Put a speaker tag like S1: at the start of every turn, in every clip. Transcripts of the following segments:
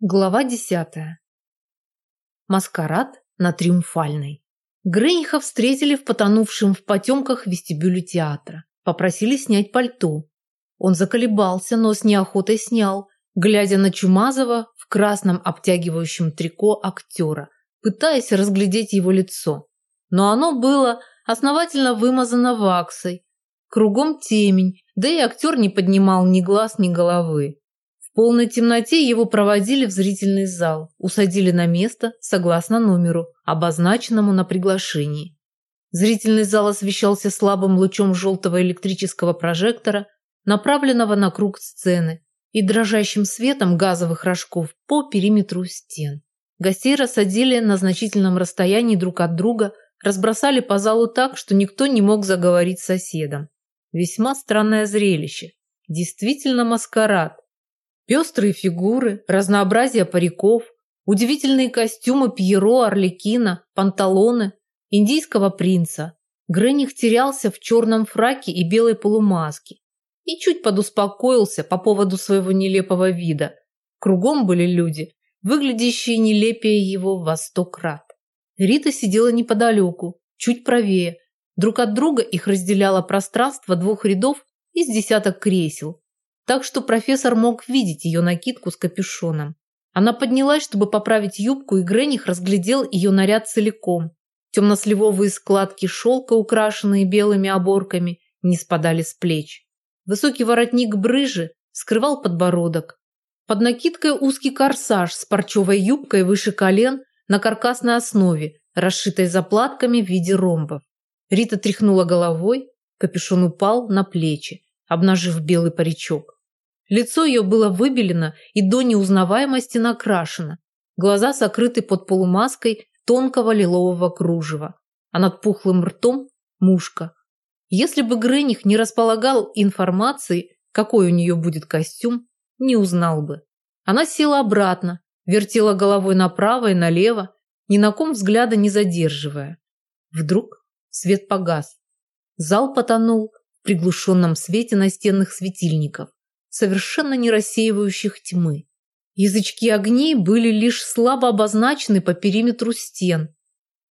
S1: Глава десятая. Маскарад на Триумфальной. Грейниха встретили в потонувшем в потемках вестибюле театра. Попросили снять пальто. Он заколебался, но с неохотой снял, глядя на Чумазова в красном обтягивающем трико актера, пытаясь разглядеть его лицо. Но оно было основательно вымазано ваксой. Кругом темень, да и актер не поднимал ни глаз, ни головы полной темноте его проводили в зрительный зал, усадили на место согласно номеру, обозначенному на приглашении. Зрительный зал освещался слабым лучом желтого электрического прожектора, направленного на круг сцены, и дрожащим светом газовых рожков по периметру стен. Гостей рассадили на значительном расстоянии друг от друга, разбросали по залу так, что никто не мог заговорить с соседом. Весьма странное зрелище. Действительно маскарад, Пестрые фигуры, разнообразие париков, удивительные костюмы Пьеро, Орликина, панталоны, индийского принца. Грених терялся в черном фраке и белой полумаске и чуть подуспокоился по поводу своего нелепого вида. Кругом были люди, выглядящие нелепее его во сто крат. Рита сидела неподалеку, чуть правее. Друг от друга их разделяло пространство двух рядов из десяток кресел, так что профессор мог видеть ее накидку с капюшоном. Она поднялась, чтобы поправить юбку, и Грених разглядел ее наряд целиком. Темно-сливовые складки шелка, украшенные белыми оборками, не спадали с плеч. Высокий воротник брыжи скрывал подбородок. Под накидкой узкий корсаж с парчевой юбкой выше колен на каркасной основе, расшитой заплатками в виде ромбов. Рита тряхнула головой, капюшон упал на плечи, обнажив белый паричок. Лицо ее было выбелено и до неузнаваемости накрашено. Глаза сокрыты под полумаской тонкого лилового кружева, а над пухлым ртом – мушка. Если бы Грених не располагал информацией, какой у нее будет костюм, не узнал бы. Она села обратно, вертела головой направо и налево, ни на ком взгляда не задерживая. Вдруг свет погас. Зал потонул в приглушенном свете настенных светильников совершенно не рассеивающих тьмы. Язычки огней были лишь слабо обозначены по периметру стен.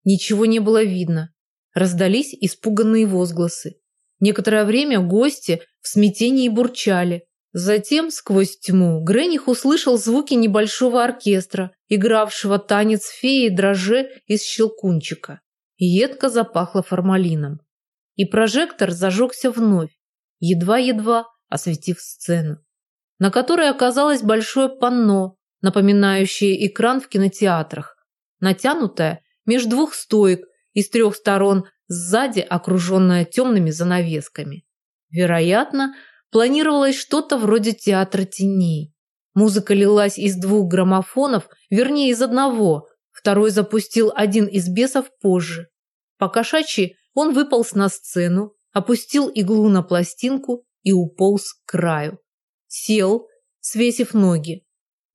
S1: Ничего не было видно. Раздались испуганные возгласы. Некоторое время гости в смятении бурчали. Затем, сквозь тьму, Грених услышал звуки небольшого оркестра, игравшего танец феи дроже из щелкунчика. Едко запахло формалином. И прожектор зажегся вновь, едва-едва осветив сцену, на которой оказалось большое панно, напоминающее экран в кинотеатрах, натянутое между двух стоек и с трех сторон сзади окруженное темными занавесками. Вероятно, планировалось что-то вроде театра теней. Музыка лилась из двух граммофонов, вернее из одного, второй запустил один из бесов позже. По кошачьи он выполз на сцену, опустил иглу на пластинку и уполз к краю. Сел, свесив ноги.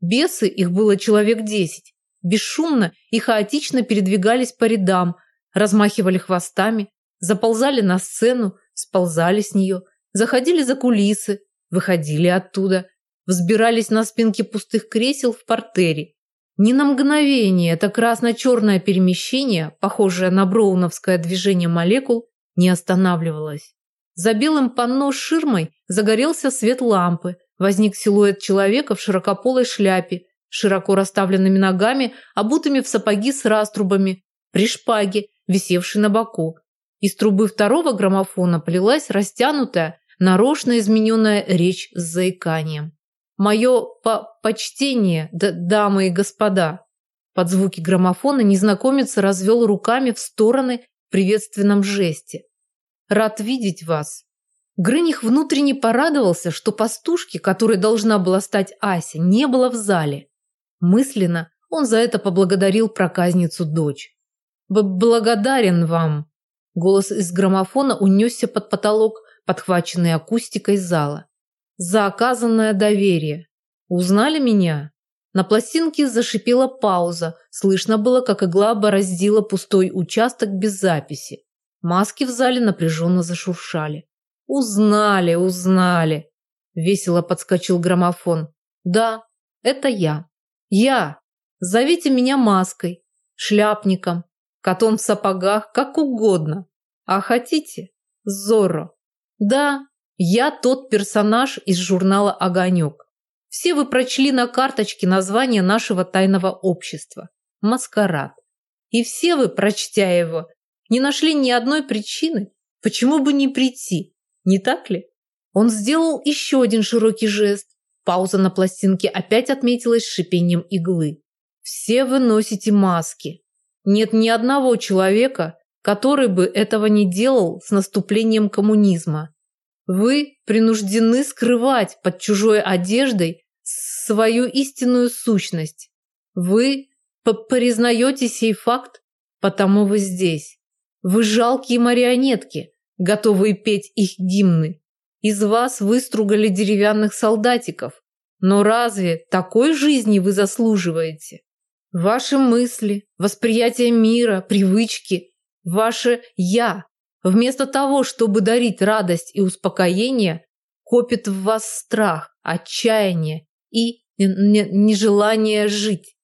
S1: Бесы, их было человек десять, бесшумно и хаотично передвигались по рядам, размахивали хвостами, заползали на сцену, сползали с нее, заходили за кулисы, выходили оттуда, взбирались на спинки пустых кресел в портере. Ни на мгновение это красно-черное перемещение, похожее на броуновское движение молекул, не останавливалось. За белым панно с ширмой загорелся свет лампы. Возник силуэт человека в широкополой шляпе, широко расставленными ногами, обутыми в сапоги с раструбами, при шпаге, висевшей на боку. Из трубы второго граммофона полилась растянутая, нарочно измененная речь с заиканием. «Мое по почтение, дамы и господа!» Под звуки граммофона незнакомец развел руками в стороны в приветственном жесте. Рад видеть вас. Грыних внутренне порадовался, что пастушки, которой должна была стать Ася, не было в зале. Мысленно он за это поблагодарил проказницу дочь. Б «Благодарен вам!» Голос из граммофона унесся под потолок, подхваченный акустикой зала. «За оказанное доверие! Узнали меня?» На пластинке зашипела пауза. Слышно было, как игла бороздила пустой участок без записи. Маски в зале напряженно зашуршали. «Узнали, узнали!» Весело подскочил граммофон. «Да, это я. Я. Зовите меня маской, шляпником, котом в сапогах, как угодно. А хотите? Зорро. Да, я тот персонаж из журнала «Огонек». Все вы прочли на карточке название нашего тайного общества – «Маскарад». И все вы, прочтя его, не нашли ни одной причины, почему бы не прийти, не так ли? Он сделал еще один широкий жест. Пауза на пластинке опять отметилась шипением иглы. Все вы носите маски. Нет ни одного человека, который бы этого не делал с наступлением коммунизма. Вы принуждены скрывать под чужой одеждой свою истинную сущность. Вы признаете сей факт, потому вы здесь. Вы жалкие марионетки, готовые петь их гимны. Из вас выстругали деревянных солдатиков. Но разве такой жизни вы заслуживаете? Ваши мысли, восприятие мира, привычки, ваше «я» вместо того, чтобы дарить радость и успокоение, копит в вас страх, отчаяние и нежелание жить.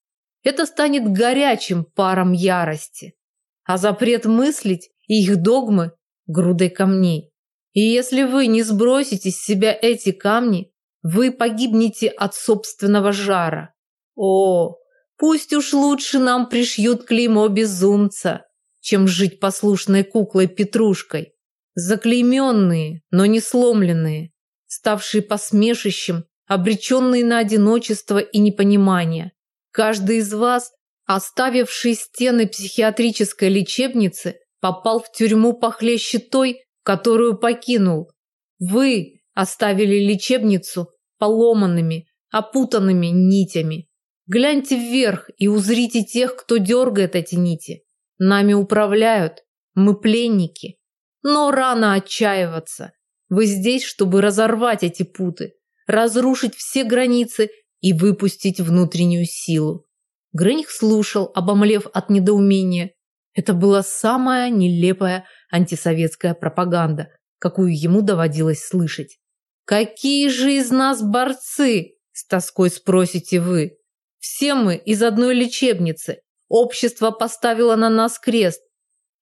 S1: Это станет горячим паром ярости, а запрет мыслить и их догмы – грудой камней. И если вы не сбросите с себя эти камни, вы погибнете от собственного жара. О, пусть уж лучше нам пришьют клеймо безумца, чем жить послушной куклой-петрушкой. Заклейменные, но не сломленные, ставшие посмешищем, обреченные на одиночество и непонимание. Каждый из вас, оставивший стены психиатрической лечебницы, попал в тюрьму похлеще той, которую покинул. Вы оставили лечебницу поломанными, опутанными нитями. Гляньте вверх и узрите тех, кто дергает эти нити. Нами управляют, мы пленники. Но рано отчаиваться. Вы здесь, чтобы разорвать эти путы, разрушить все границы и выпустить внутреннюю силу. Грыних слушал, обомлев от недоумения. Это была самая нелепая антисоветская пропаганда, какую ему доводилось слышать. «Какие же из нас борцы?» – с тоской спросите вы. «Все мы из одной лечебницы. Общество поставило на нас крест.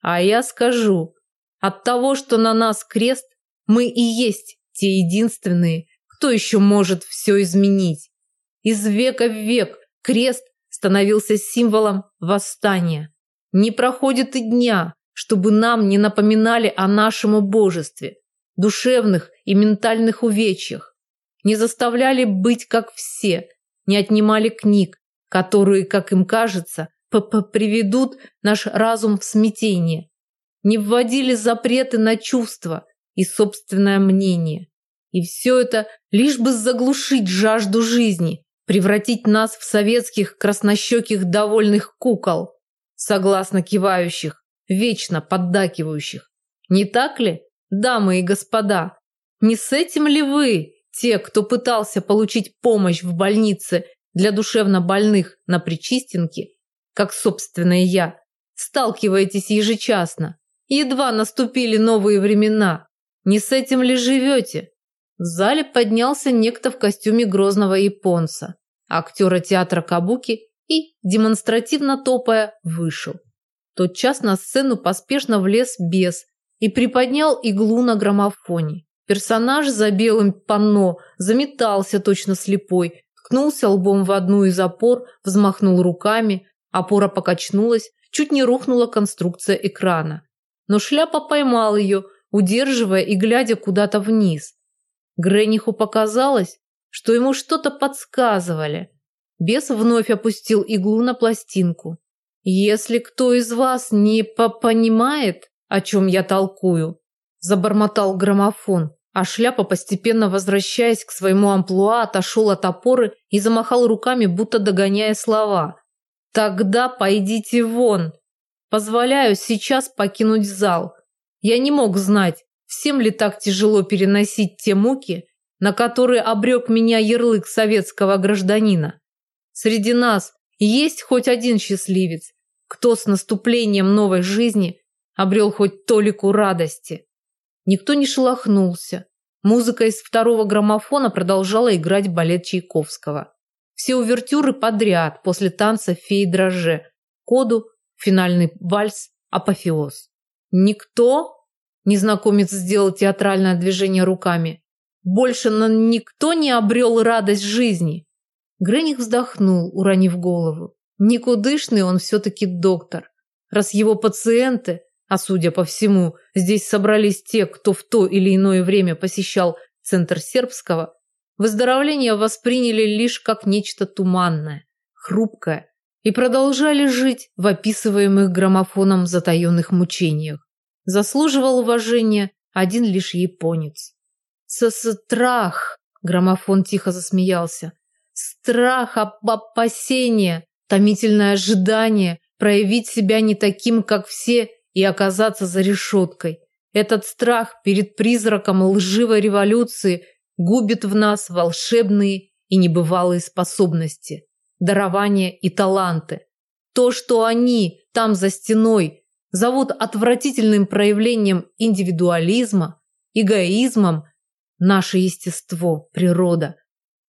S1: А я скажу, от того, что на нас крест, мы и есть те единственные, кто еще может все изменить. Из века в век крест становился символом восстания. Не проходит и дня, чтобы нам не напоминали о нашем убожестве, душевных и ментальных увечьях, не заставляли быть как все, не отнимали книг, которые, как им кажется, п -п приведут наш разум в смятение, не вводили запреты на чувства и собственное мнение. И все это лишь бы заглушить жажду жизни, превратить нас в советских краснощеких довольных кукол, согласно кивающих, вечно поддакивающих. Не так ли, дамы и господа? Не с этим ли вы, те, кто пытался получить помощь в больнице для душевно больных на Причистенке, как собственное я, сталкиваетесь ежечасно? Едва наступили новые времена. Не с этим ли живете? В зале поднялся некто в костюме грозного японца, актера театра Кабуки и, демонстративно топая, вышел. Тот час на сцену поспешно влез бес и приподнял иглу на граммофоне. Персонаж за белым панно заметался точно слепой, ткнулся лбом в одну из опор, взмахнул руками, опора покачнулась, чуть не рухнула конструкция экрана. Но шляпа поймал ее, удерживая и глядя куда-то вниз. Грениху показалось, что ему что-то подсказывали. Бес вновь опустил иглу на пластинку. «Если кто из вас не понимает, о чем я толкую», забормотал граммофон, а шляпа, постепенно возвращаясь к своему амплуа, отошел от опоры и замахал руками, будто догоняя слова. «Тогда пойдите вон. Позволяю сейчас покинуть зал. Я не мог знать, всем ли так тяжело переносить те муки, на которые обрек меня ярлык советского гражданина. Среди нас есть хоть один счастливец, кто с наступлением новой жизни обрел хоть толику радости. Никто не шелохнулся. Музыка из второго граммофона продолжала играть балет Чайковского. все увертюры подряд после танца феи дроже, коду, финальный вальс, апофеоз. Никто, незнакомец сделал театральное движение руками, больше никто не обрел радость жизни. Грених вздохнул, уронив голову. Никудышный он все-таки доктор. Раз его пациенты, а судя по всему, здесь собрались те, кто в то или иное время посещал центр сербского, выздоровление восприняли лишь как нечто туманное, хрупкое, и продолжали жить в описываемых граммофоном затаенных мучениях. Заслуживал уважения один лишь японец. «Страх!» – граммофон тихо засмеялся. «Страх, опасение, томительное ожидание проявить себя не таким, как все, и оказаться за решеткой. Этот страх перед призраком лживой революции губит в нас волшебные и небывалые способности, дарования и таланты. То, что они там за стеной зовут отвратительным проявлением индивидуализма, эгоизмом, наше естество, природа.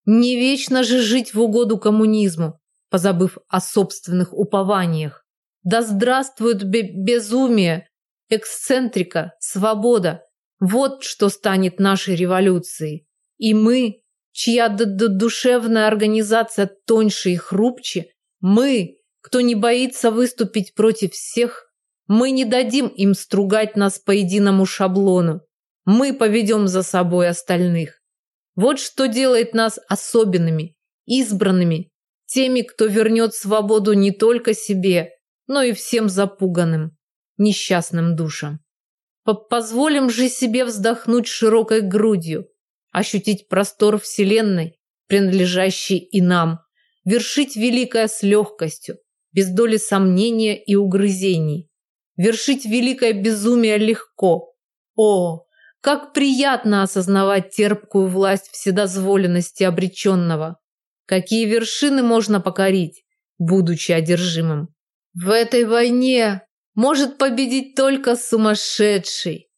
S1: Не вечно же жить в угоду коммунизму, позабыв о собственных упованиях. Да здравствует безумие, эксцентрика, свобода. Вот что станет нашей революцией. И мы, чья душевная организация тоньше и хрупче, мы, кто не боится выступить против всех, мы не дадим им стругать нас по единому шаблону. Мы поведем за собой остальных. Вот что делает нас особенными, избранными, теми, кто вернет свободу не только себе, но и всем запуганным, несчастным душам. Позволим же себе вздохнуть широкой грудью, ощутить простор Вселенной, принадлежащий и нам, вершить великое с легкостью, без доли сомнения и угрызений. Вершить великое безумие легко. О, как приятно осознавать терпкую власть вседозволенности обреченного. Какие вершины можно покорить, будучи одержимым. В этой войне может победить только сумасшедший.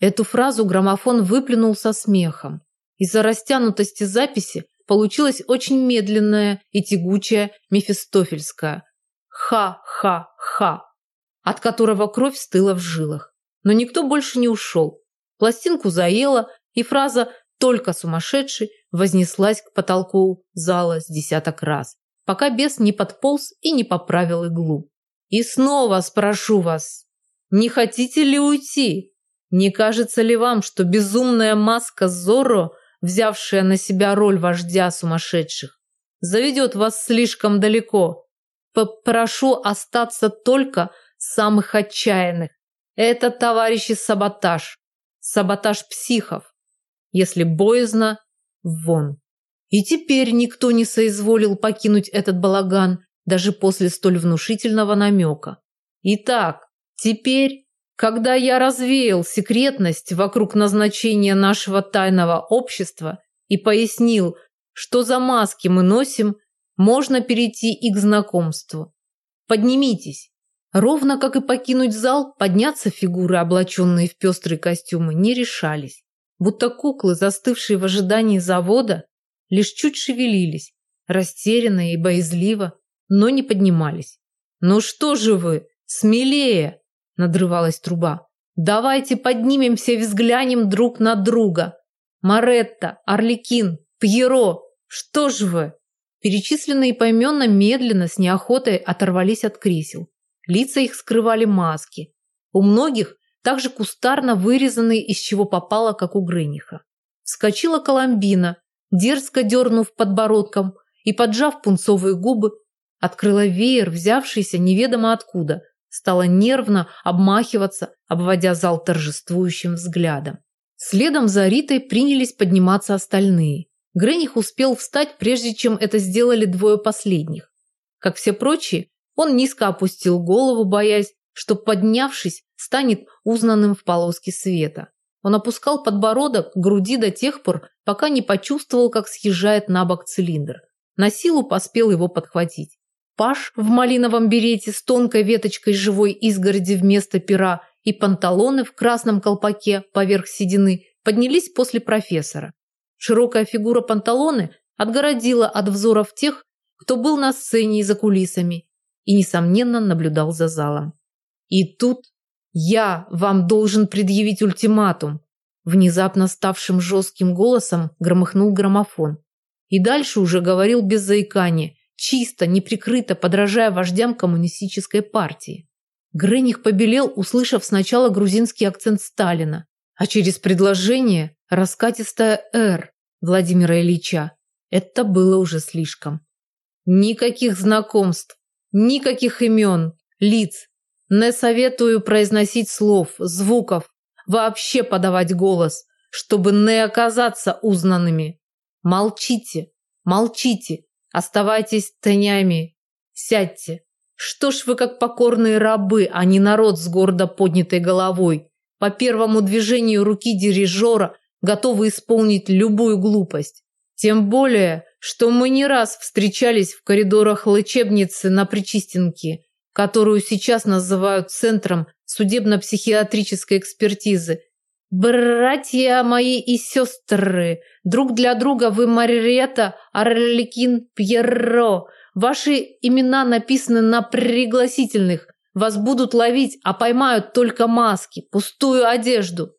S1: Эту фразу граммофон выплюнул со смехом. Из-за растянутости записи получилась очень медленная и тягучая мефистофельская «ха-ха-ха», от которого кровь стыла в жилах. Но никто больше не ушел. Пластинку заело, и фраза «только сумасшедший» вознеслась к потолку зала с десяток раз, пока бес не подполз и не поправил иглу. «И снова спрошу вас, не хотите ли уйти? Не кажется ли вам, что безумная маска Зорро, взявшая на себя роль вождя сумасшедших, заведет вас слишком далеко? Попрошу остаться только самых отчаянных. Это, товарищи, саботаж. Саботаж психов. Если боязно, вон. И теперь никто не соизволил покинуть этот балаган, даже после столь внушительного намека. Итак, теперь, когда я развеял секретность вокруг назначения нашего тайного общества и пояснил, что за маски мы носим, можно перейти и к знакомству. Поднимитесь. Ровно как и покинуть зал, подняться фигуры, облаченные в пестрые костюмы, не решались. Будто куклы, застывшие в ожидании завода, лишь чуть шевелились, растерянно и боязливо, но не поднимались. «Ну что же вы, смелее!» – надрывалась труба. «Давайте поднимемся и взглянем друг на друга! Маретта, Орликин, Пьеро, что ж вы?» Перечисленные поименно медленно, с неохотой оторвались от кресел. Лица их скрывали маски. У многих также кустарно вырезанные из чего попало, как у Грыниха. Вскочила Коломбина, дерзко дернув подбородком и, поджав пунцовые губы, открыла веер, взявшийся неведомо откуда, стала нервно обмахиваться, обводя зал торжествующим взглядом. Следом за Ритой принялись подниматься остальные. Грених успел встать, прежде чем это сделали двое последних. Как все прочие, он низко опустил голову, боясь, что, поднявшись, станет узнанным в полоске света. Он опускал подбородок к груди до тех пор, пока не почувствовал, как съезжает на бок цилиндр. На силу поспел его подхватить. Паш в малиновом берете с тонкой веточкой живой изгороди вместо пера и панталоны в красном колпаке поверх седины поднялись после профессора. Широкая фигура панталоны отгородила от взоров тех, кто был на сцене и за кулисами, и, несомненно, наблюдал за залом. И тут я вам должен предъявить ультиматум. Внезапно ставшим жестким голосом громыхнул граммофон. И дальше уже говорил без заикания, чисто, неприкрыто подражая вождям коммунистической партии. Грених побелел, услышав сначала грузинский акцент Сталина, а через предложение раскатистое «Р» Владимира Ильича. Это было уже слишком. Никаких знакомств, никаких имен, лиц. Не советую произносить слов, звуков, вообще подавать голос, чтобы не оказаться узнанными. Молчите, молчите, оставайтесь тенями, сядьте. Что ж вы как покорные рабы, а не народ с гордо поднятой головой, по первому движению руки дирижера готовы исполнить любую глупость. Тем более, что мы не раз встречались в коридорах лечебницы на Причистенке, которую сейчас называют центром судебно-психиатрической экспертизы. Братья мои и сестры, друг для друга вы Марията, Арликин, Пьерро. Ваши имена написаны на пригласительных. Вас будут ловить, а поймают только маски, пустую одежду.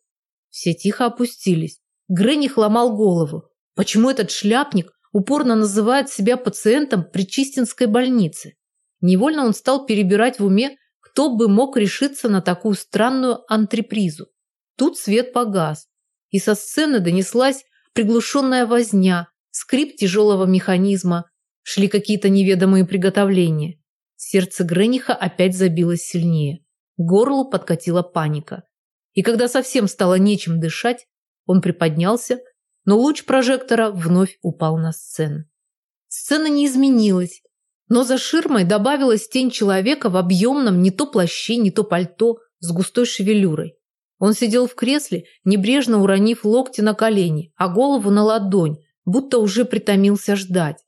S1: Все тихо опустились. Грених ломал голову. Почему этот шляпник упорно называет себя пациентом Причистинской больницы? Невольно он стал перебирать в уме, кто бы мог решиться на такую странную антрепризу. Тут свет погас, и со сцены донеслась приглушенная возня, скрип тяжелого механизма, шли какие-то неведомые приготовления. Сердце Грениха опять забилось сильнее. Горлу подкатила паника. И когда совсем стало нечем дышать, он приподнялся, но луч прожектора вновь упал на сцену. Сцена не изменилась, но за ширмой добавилась тень человека в объемном не то плаще, не то пальто с густой шевелюрой. Он сидел в кресле, небрежно уронив локти на колени, а голову на ладонь, будто уже притомился ждать.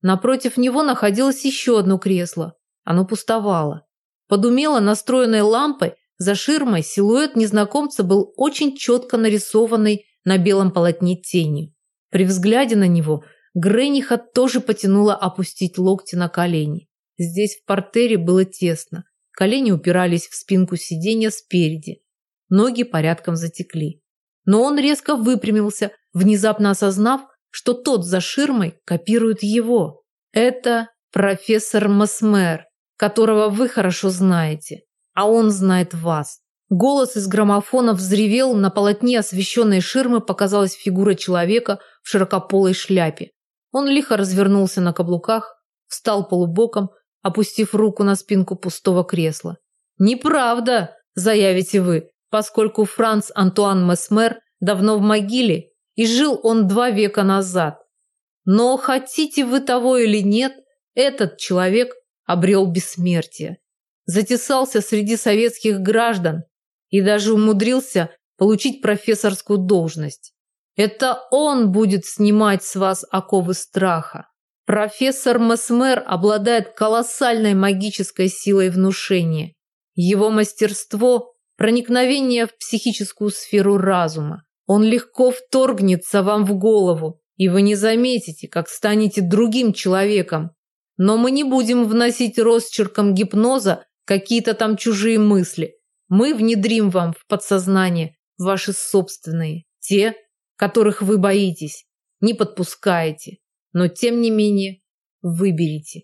S1: Напротив него находилось еще одно кресло. Оно пустовало. Под умело настроенной лампой за ширмой силуэт незнакомца был очень четко нарисованный на белом полотне тенью. При взгляде на него Грениха тоже потянула опустить локти на колени. Здесь в портере было тесно. Колени упирались в спинку сиденья спереди. Ноги порядком затекли. Но он резко выпрямился, внезапно осознав, что тот за ширмой копирует его. Это профессор Масмер, которого вы хорошо знаете, а он знает вас. Голос из граммофона взревел, на полотне освещенной ширмы показалась фигура человека в широкополой шляпе. Он лихо развернулся на каблуках, встал полубоком, опустив руку на спинку пустого кресла. «Неправда!» – заявите вы, поскольку Франц Антуан Месмер давно в могиле, и жил он два века назад. Но хотите вы того или нет, этот человек обрел бессмертие. Затесался среди советских граждан и даже умудрился получить профессорскую должность. Это он будет снимать с вас оковы страха. Профессор Месмер обладает колоссальной магической силой внушения. Его мастерство – проникновение в психическую сферу разума. Он легко вторгнется вам в голову, и вы не заметите, как станете другим человеком. Но мы не будем вносить росчерком гипноза какие-то там чужие мысли. Мы внедрим вам в подсознание ваши собственные, те, которых вы боитесь, не подпускаете, но тем не менее выберите.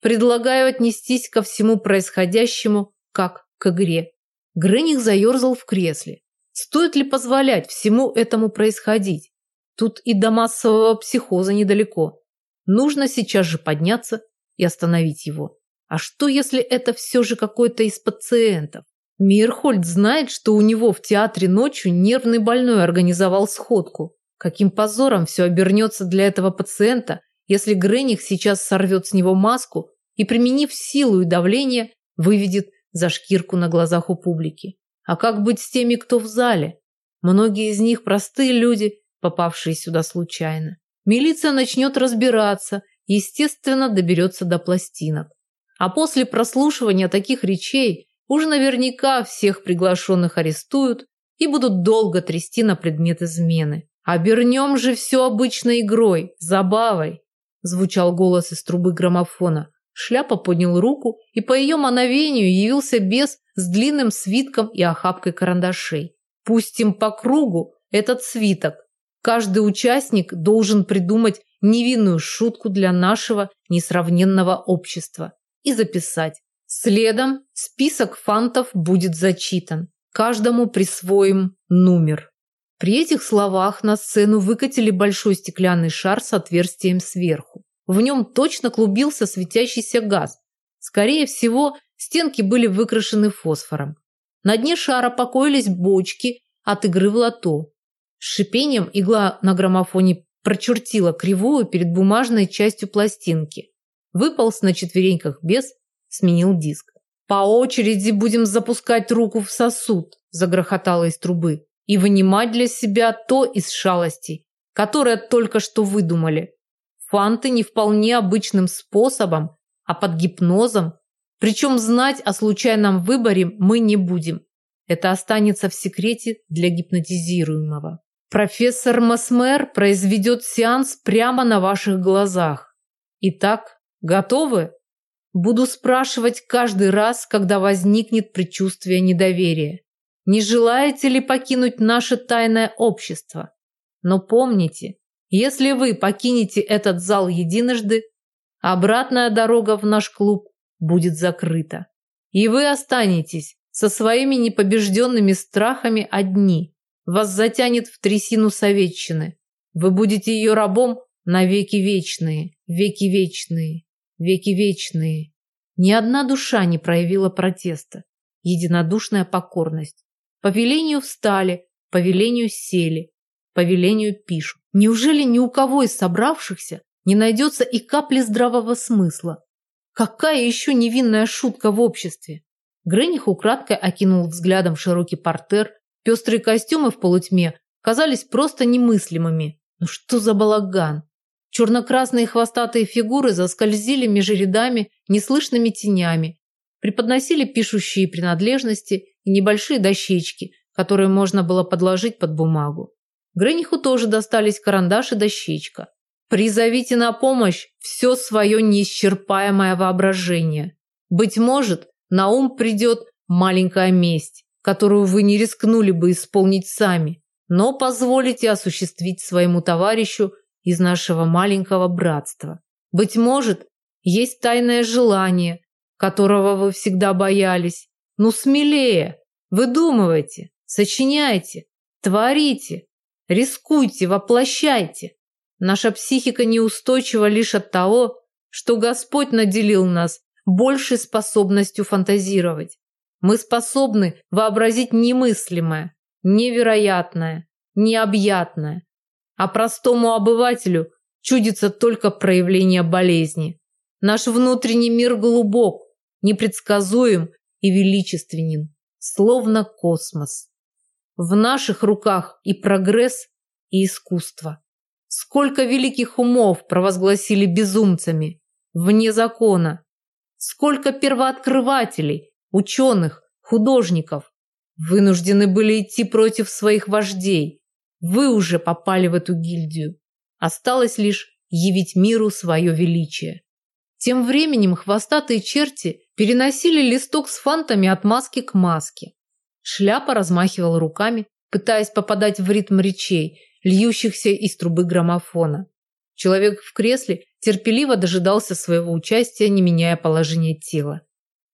S1: Предлагаю отнестись ко всему происходящему как к игре. Грених заерзал в кресле. Стоит ли позволять всему этому происходить? Тут и до массового психоза недалеко. Нужно сейчас же подняться и остановить его. А что, если это все же какой-то из пациентов? Мирхольд знает, что у него в театре ночью нервный больной организовал сходку. Каким позором все обернется для этого пациента, если Грених сейчас сорвет с него маску и, применив силу и давление, выведет за шкирку на глазах у публики. А как быть с теми, кто в зале? Многие из них простые люди, попавшие сюда случайно. Милиция начнет разбираться, естественно, доберется до пластинок. А после прослушивания таких речей Уж наверняка всех приглашенных арестуют и будут долго трясти на предмет измены. Обернем же все обычной игрой, забавой, звучал голос из трубы граммофона. Шляпа поднял руку, и по ее мановению явился бес с длинным свитком и охапкой карандашей. Пустим по кругу этот свиток. Каждый участник должен придумать невинную шутку для нашего несравненного общества и записать. Следом список фантов будет зачитан. Каждому присвоим номер. При этих словах на сцену выкатили большой стеклянный шар с отверстием сверху. В нем точно клубился светящийся газ. Скорее всего, стенки были выкрашены фосфором. На дне шара покоились бочки от игры в лото. С шипением игла на граммофоне прочертила кривую перед бумажной частью пластинки. Выполз на четвереньках без, сменил диск. «По очереди будем запускать руку в сосуд», – загрохотало из трубы, «и вынимать для себя то из шалостей, которое только что выдумали. Фанты не вполне обычным способом, а под гипнозом. Причем знать о случайном выборе мы не будем. Это останется в секрете для гипнотизируемого. Профессор Масмер произведет сеанс прямо на ваших глазах. Итак, готовы? Буду спрашивать каждый раз, когда возникнет предчувствие недоверия. Не желаете ли покинуть наше тайное общество? Но помните, если вы покинете этот зал единожды, обратная дорога в наш клуб будет закрыта. И вы останетесь со своими непобежденными страхами одни. Вас затянет в трясину советчины. Вы будете ее рабом на веки вечные, веки вечные, веки вечные. Ни одна душа не проявила протеста. Единодушная покорность. По велению встали, по велению сели, по велению пишут. Неужели ни у кого из собравшихся не найдется и капли здравого смысла? Какая еще невинная шутка в обществе? Грених украдкой окинул взглядом широкий портер. Пестрые костюмы в полутьме казались просто немыслимыми. Ну что за балаган? Черно-красные хвостатые фигуры заскользили между рядами неслышными тенями, преподносили пишущие принадлежности и небольшие дощечки, которые можно было подложить под бумагу. Грениху тоже достались карандаш и дощечка. Призовите на помощь все свое неисчерпаемое воображение. Быть может, на ум придет маленькая месть, которую вы не рискнули бы исполнить сами, но позволите осуществить своему товарищу из нашего маленького братства. Быть может, есть тайное желание, которого вы всегда боялись. Ну смелее, выдумывайте, сочиняйте, творите, Рискуйте, воплощайте. Наша психика неустойчива лишь от того, что Господь наделил нас большей способностью фантазировать. Мы способны вообразить немыслимое, невероятное, необъятное. А простому обывателю чудится только проявление болезни. Наш внутренний мир глубок, непредсказуем и величественен, словно космос. В наших руках и прогресс, и искусство. Сколько великих умов провозгласили безумцами, вне закона. Сколько первооткрывателей, ученых, художников вынуждены были идти против своих вождей. Вы уже попали в эту гильдию. Осталось лишь явить миру свое величие. Тем временем хвостатые черти переносили листок с фантами от маски к маске. Шляпа размахивал руками, пытаясь попадать в ритм речей, льющихся из трубы граммофона. Человек в кресле терпеливо дожидался своего участия, не меняя положение тела.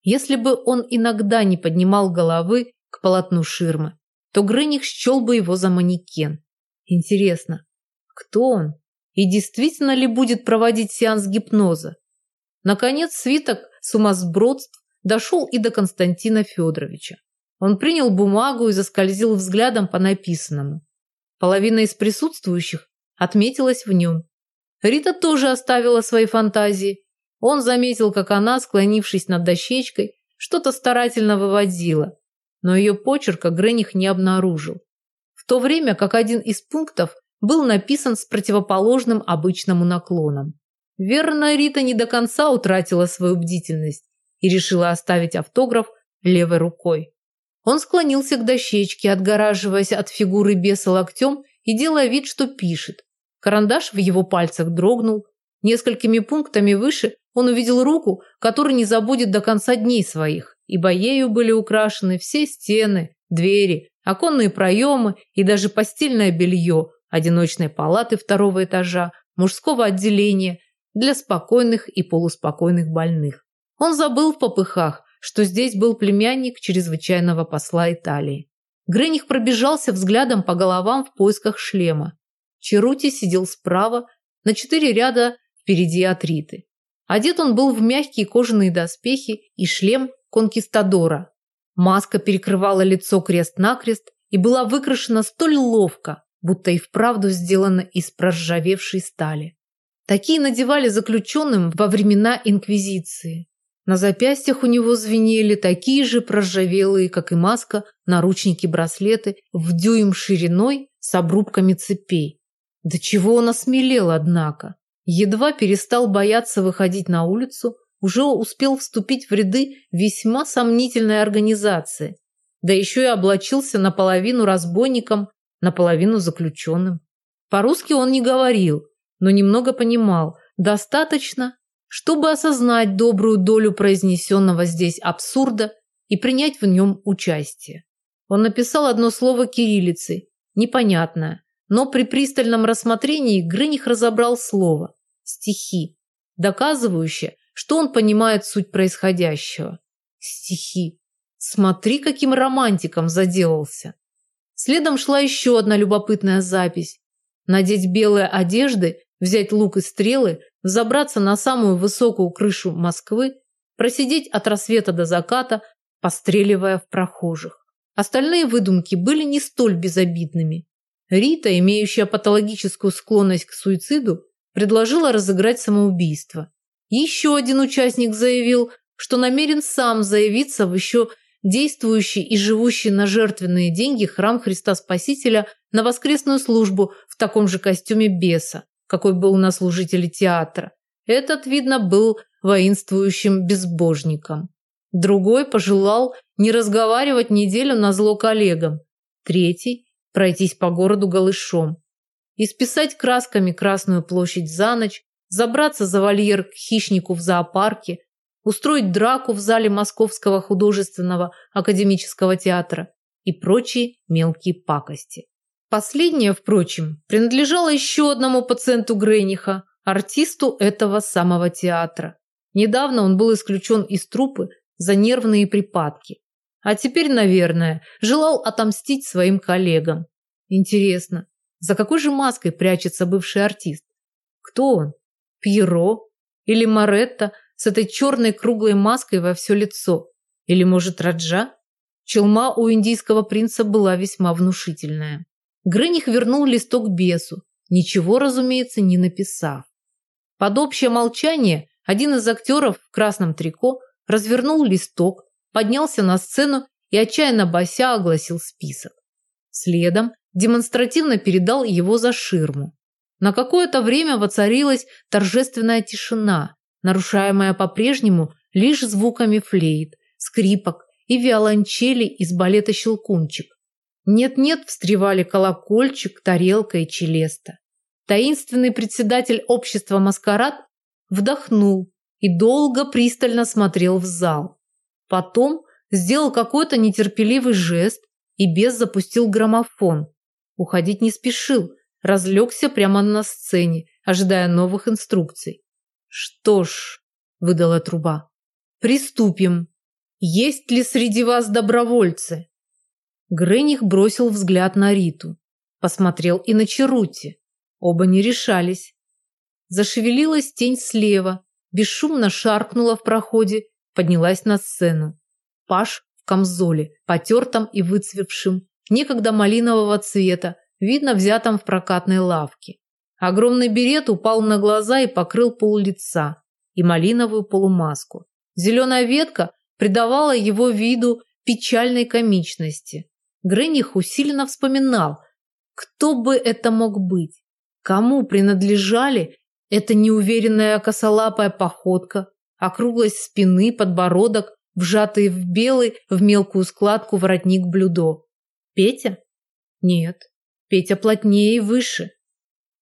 S1: Если бы он иногда не поднимал головы к полотну ширмы, то Грыних счел бы его за манекен. Интересно, кто он? И действительно ли будет проводить сеанс гипноза? Наконец свиток сумасбродств дошел и до Константина Федоровича. Он принял бумагу и заскользил взглядом по написанному. Половина из присутствующих отметилась в нем. Рита тоже оставила свои фантазии. Он заметил, как она, склонившись над дощечкой, что-то старательно выводила, но ее почерка Грених не обнаружил. В то время как один из пунктов был написан с противоположным обычному наклоном. Верно, Рита не до конца утратила свою бдительность и решила оставить автограф левой рукой. Он склонился к дощечке, отгораживаясь от фигуры беса локтем и делая вид, что пишет. Карандаш в его пальцах дрогнул. Несколькими пунктами выше он увидел руку, которую не забудет до конца дней своих, ибо ею были украшены все стены, двери, оконные проемы и даже постельное белье одиночной палаты второго этажа, мужского отделения для спокойных и полуспокойных больных. Он забыл в попыхах, что здесь был племянник чрезвычайного посла Италии. Грених пробежался взглядом по головам в поисках шлема. Черути сидел справа, на четыре ряда впереди от Риты. Одет он был в мягкие кожаные доспехи и шлем конкистадора. Маска перекрывала лицо крест-накрест и была выкрашена столь ловко, будто и вправду сделана из проржавевшей стали. Такие надевали заключенным во времена Инквизиции. На запястьях у него звенели такие же проржавелые, как и маска, наручники-браслеты в дюйм шириной с обрубками цепей. До чего он осмелел, однако. Едва перестал бояться выходить на улицу, уже успел вступить в ряды весьма сомнительной организации, да еще и облачился наполовину разбойником, наполовину заключенным. По-русски он не говорил, но немного понимал, достаточно, чтобы осознать добрую долю произнесенного здесь абсурда и принять в нем участие. Он написал одно слово кириллицей, непонятное, но при пристальном рассмотрении Грыних разобрал слово – стихи, доказывающее, что он понимает суть происходящего. Стихи. Смотри, каким романтиком заделался. Следом шла еще одна любопытная запись. Надеть белые одежды, взять лук и стрелы, забраться на самую высокую крышу Москвы, просидеть от рассвета до заката, постреливая в прохожих. Остальные выдумки были не столь безобидными. Рита, имеющая патологическую склонность к суициду, предложила разыграть самоубийство. Еще один участник заявил, что намерен сам заявиться в еще действующий и живущий на жертвенные деньги храм Христа Спасителя на воскресную службу в таком же костюме беса, какой был на служителе театра. Этот, видно, был воинствующим безбожником. Другой пожелал не разговаривать неделю на зло коллегам. Третий – пройтись по городу голышом. Исписать красками Красную площадь за ночь, забраться за вольер к хищнику в зоопарке, устроить драку в зале Московского художественного академического театра и прочие мелкие пакости. Последнее, впрочем, принадлежало еще одному пациенту Грейниха, артисту этого самого театра. Недавно он был исключен из труппы за нервные припадки. А теперь, наверное, желал отомстить своим коллегам. Интересно, за какой же маской прячется бывший артист? Кто он? Пьеро или Маретта с этой черной круглой маской во все лицо? Или, может, Раджа? Челма у индийского принца была весьма внушительная. Грыних вернул листок бесу, ничего, разумеется, не написав. Под общее молчание один из актеров в красном трико развернул листок, поднялся на сцену и отчаянно бося огласил список. Следом демонстративно передал его за ширму. На какое-то время воцарилась торжественная тишина, нарушаемая по-прежнему лишь звуками флейт, скрипок и виолончели из балета «Щелкунчик». Нет-нет встревали колокольчик, тарелка и челеста. Таинственный председатель общества «Маскарад» вдохнул и долго пристально смотрел в зал. Потом сделал какой-то нетерпеливый жест и без запустил граммофон. Уходить не спешил – разлегся прямо на сцене, ожидая новых инструкций. «Что ж», – выдала труба, – «приступим. Есть ли среди вас добровольцы?» Грених бросил взгляд на Риту, посмотрел и на Черути. Оба не решались. Зашевелилась тень слева, бесшумно шаркнула в проходе, поднялась на сцену. Паш в камзоле, потертом и выцвевшим, некогда малинового цвета, видно взятом в прокатной лавке. Огромный берет упал на глаза и покрыл пол лица и малиновую полумаску. Зеленая ветка придавала его виду печальной комичности. Грених усиленно вспоминал, кто бы это мог быть, кому принадлежали эта неуверенная косолапая походка, округлость спины, подбородок, вжатый в белый в мелкую складку воротник блюдо. Петя? Нет, Петя плотнее и выше.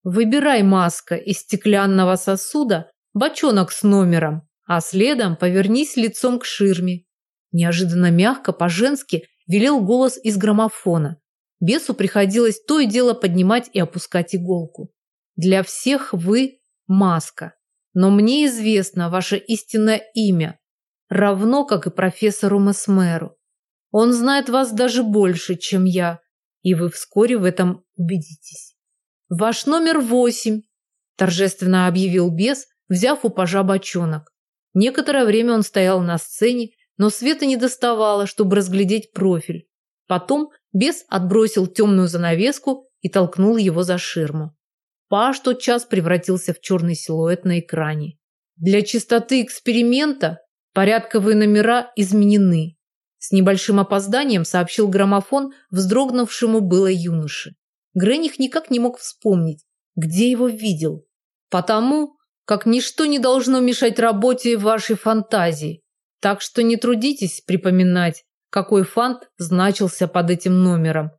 S1: Выбирай маска из стеклянного сосуда, бочонок с номером, а следом повернись лицом к ширме. Неожиданно мягко, по-женски, велел голос из граммофона. Бесу приходилось то и дело поднимать и опускать иголку. Для всех вы маска, но мне известно ваше истинное имя, равно как и профессору Месмеру. Он знает вас даже больше, чем я, и вы вскоре в этом убедитесь. Ваш номер восемь, торжественно объявил бес, взяв у пажа бочонок. Некоторое время он стоял на сцене, но света не доставало, чтобы разглядеть профиль. Потом бес отбросил темную занавеску и толкнул его за ширму. Паш тотчас превратился в черный силуэт на экране. Для чистоты эксперимента порядковые номера изменены. С небольшим опозданием сообщил граммофон вздрогнувшему было юноше. Грених никак не мог вспомнить, где его видел. Потому как ничто не должно мешать работе вашей фантазии. Так что не трудитесь припоминать, какой фант значился под этим номером.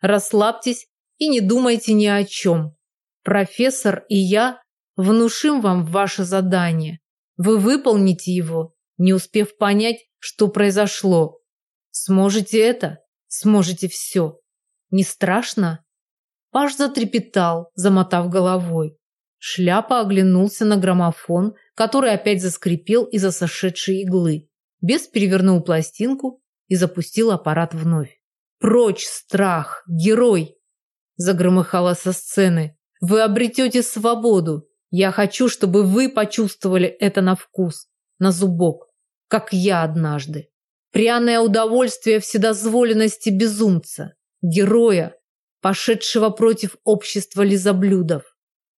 S1: Расслабьтесь и не думайте ни о чем. Профессор и я внушим вам ваше задание. Вы выполните его, не успев понять, что произошло. Сможете это? Сможете все. Не страшно? Паш затрепетал, замотав головой. Шляпа оглянулся на граммофон, который опять заскрипел из-за сошедшей иглы. Бес перевернул пластинку и запустил аппарат вновь. «Прочь, страх! Герой!» Загромыхало со сцены. Вы обретете свободу. Я хочу, чтобы вы почувствовали это на вкус, на зубок, как я однажды. Пряное удовольствие вседозволенности безумца, героя, пошедшего против общества лизоблюдов.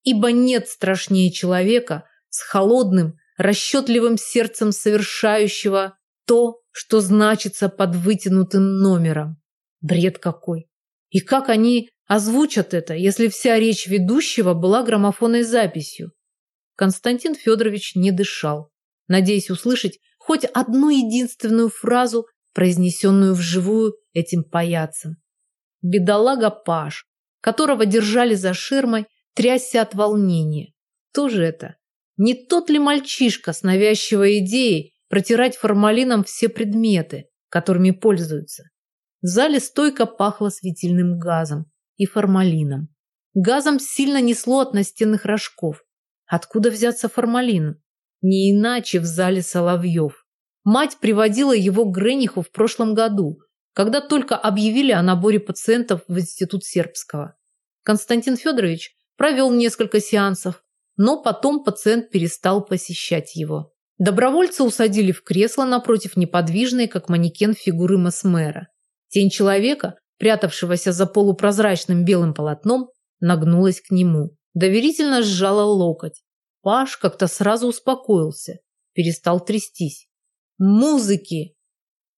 S1: Ибо нет страшнее человека с холодным, расчетливым сердцем совершающего то, что значится под вытянутым номером. Бред какой! И как они Озвучат это, если вся речь ведущего была граммофонной записью. Константин Федорович не дышал, надеясь услышать хоть одну единственную фразу, произнесенную вживую этим паяцем. Бедолага Паш, которого держали за ширмой, трясся от волнения. Кто же это? Не тот ли мальчишка с навязчивой идеей протирать формалином все предметы, которыми пользуются? В зале стойко пахло светильным газом и формалином. Газом сильно несло от настенных рожков. Откуда взяться формалин? Не иначе в зале Соловьев. Мать приводила его к Грениху в прошлом году, когда только объявили о наборе пациентов в Институт Сербского. Константин Федорович провел несколько сеансов, но потом пациент перестал посещать его. Добровольца усадили в кресло напротив неподвижной, как манекен фигуры Масмера. Тень человека прятавшегося за полупрозрачным белым полотном, нагнулась к нему. Доверительно сжала локоть. Паш как-то сразу успокоился, перестал трястись. «Музыки!»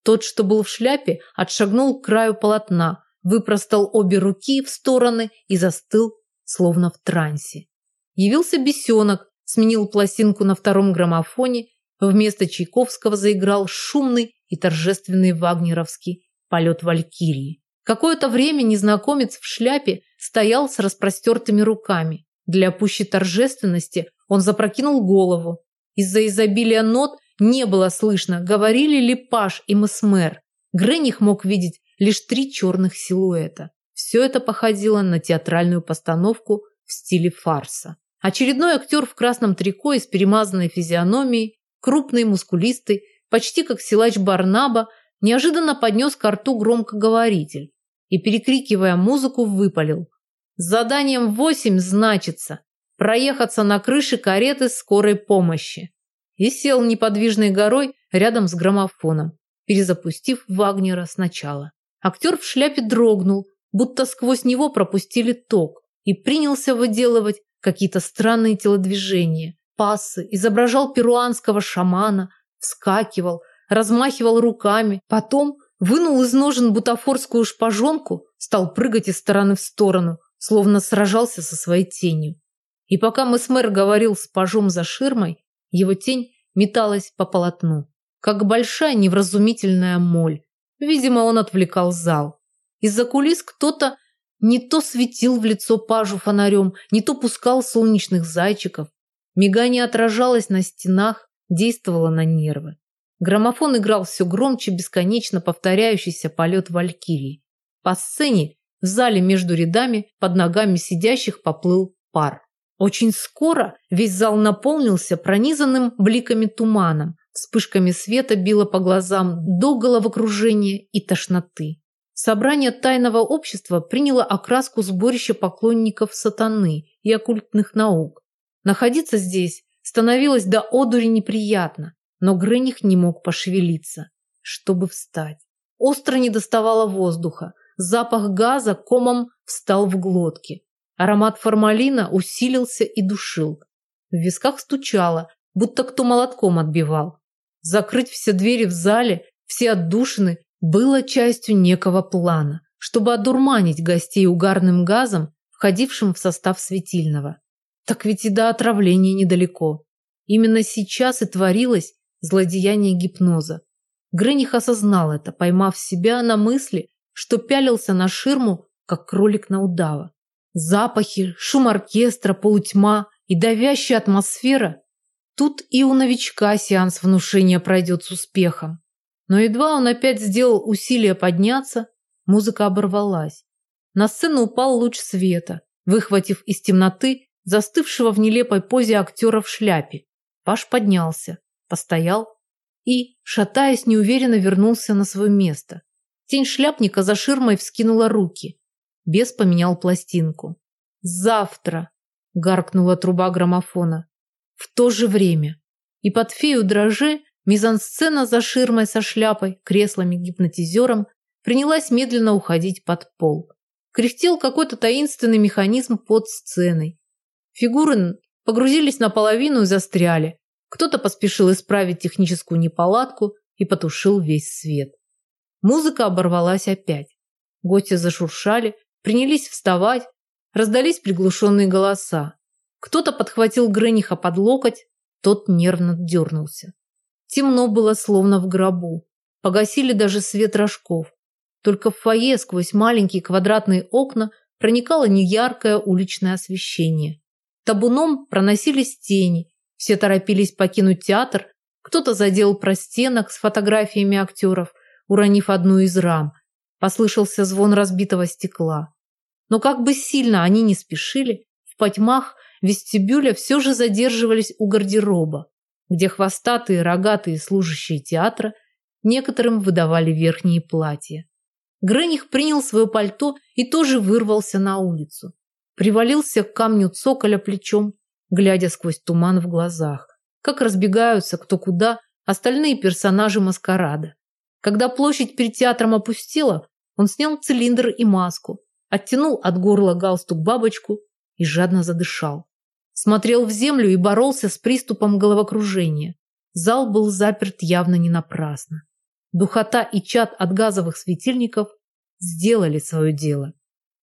S1: Тот, что был в шляпе, отшагнул к краю полотна, выпростал обе руки в стороны и застыл, словно в трансе. Явился бесенок, сменил пластинку на втором граммофоне, вместо Чайковского заиграл шумный и торжественный вагнеровский полет Валькирии. Какое-то время незнакомец в шляпе стоял с распростертыми руками. Для пущей торжественности он запрокинул голову. Из-за изобилия нот не было слышно, говорили ли Паш и Месмер. Грених мог видеть лишь три черных силуэта. Все это походило на театральную постановку в стиле фарса. Очередной актер в красном трико и с перемазанной физиономией, крупный, мускулистый, почти как силач Барнаба, неожиданно поднес к рту громкоговоритель и, перекрикивая музыку, выпалил. Заданием восемь значится проехаться на крыше кареты скорой помощи. И сел неподвижной горой рядом с граммофоном, перезапустив Вагнера сначала. Актер в шляпе дрогнул, будто сквозь него пропустили ток, и принялся выделывать какие-то странные телодвижения, пассы, изображал перуанского шамана, вскакивал, размахивал руками, потом Вынул из ножен бутафорскую шпажонку, стал прыгать из стороны в сторону, словно сражался со своей тенью. И пока Месмер говорил с пажом за ширмой, его тень металась по полотну, как большая невразумительная моль. Видимо, он отвлекал зал. Из-за кулис кто-то Не то светил в лицо пажу фонарем, не то пускал солнечных зайчиков. Мигание отражалось на стенах, действовало на нервы. Граммофон играл все громче бесконечно повторяющийся полет Валькирии. По сцене, в зале между рядами, под ногами сидящих поплыл пар. Очень скоро весь зал наполнился пронизанным бликами туманом, вспышками света било по глазам до головокружения и тошноты. Собрание тайного общества приняло окраску сборища поклонников сатаны и оккультных наук. Находиться здесь становилось до одури неприятно, но Грених не мог пошевелиться, чтобы встать. Остро не доставало воздуха, запах газа комом встал в глотке. Аромат формалина усилился и душил. В висках стучало, будто кто молотком отбивал. Закрыть все двери в зале, все отдушины было частью некого плана, чтобы одурманить гостей угарным газом, входившим в состав светильного. Так ведь и до отравления недалеко. Именно сейчас и творилось злодеяние гипноза. Грених осознал это, поймав себя на мысли, что пялился на ширму, как кролик на удава. Запахи, шум оркестра, полутьма и давящая атмосфера. Тут и у новичка сеанс внушения пройдет с успехом. Но едва он опять сделал усилие подняться, музыка оборвалась. На сцену упал луч света, выхватив из темноты застывшего в нелепой позе актера в шляпе. Паш поднялся, постоял и, шатаясь, неуверенно вернулся на свое место. Тень шляпника за ширмой вскинула руки. Бес поменял пластинку. «Завтра!» – гаркнула труба граммофона. «В то же время!» И под фею дрожи мизансцена за ширмой со шляпой, креслами, гипнотизером принялась медленно уходить под пол. Кряхтел какой-то таинственный механизм под сценой. Фигуры погрузились наполовину и застряли. Кто-то поспешил исправить техническую неполадку и потушил весь свет. Музыка оборвалась опять. Гости зашуршали, принялись вставать, раздались приглушенные голоса. Кто-то подхватил Грениха под локоть, тот нервно дернулся. Темно было, словно в гробу. Погасили даже свет рожков. Только в фойе сквозь маленькие квадратные окна проникало неяркое уличное освещение. Табуном проносились тени, все торопились покинуть театр, кто-то задел простенок с фотографиями актеров, уронив одну из рам, Послышался звон разбитого стекла. Но как бы сильно они не спешили, в потьмах вестибюля все же задерживались у гардероба, где хвостатые рогатые служащие театра некоторым выдавали верхние платья. Грених принял свое пальто и тоже вырвался на улицу. Привалился к камню цоколя плечом, глядя сквозь туман в глазах, как разбегаются кто куда остальные персонажи маскарада. Когда площадь перед театром опустела, он снял цилиндр и маску, оттянул от горла галстук бабочку и жадно задышал. Смотрел в землю и боролся с приступом головокружения. Зал был заперт явно не напрасно. Духота и чад от газовых светильников сделали свое дело.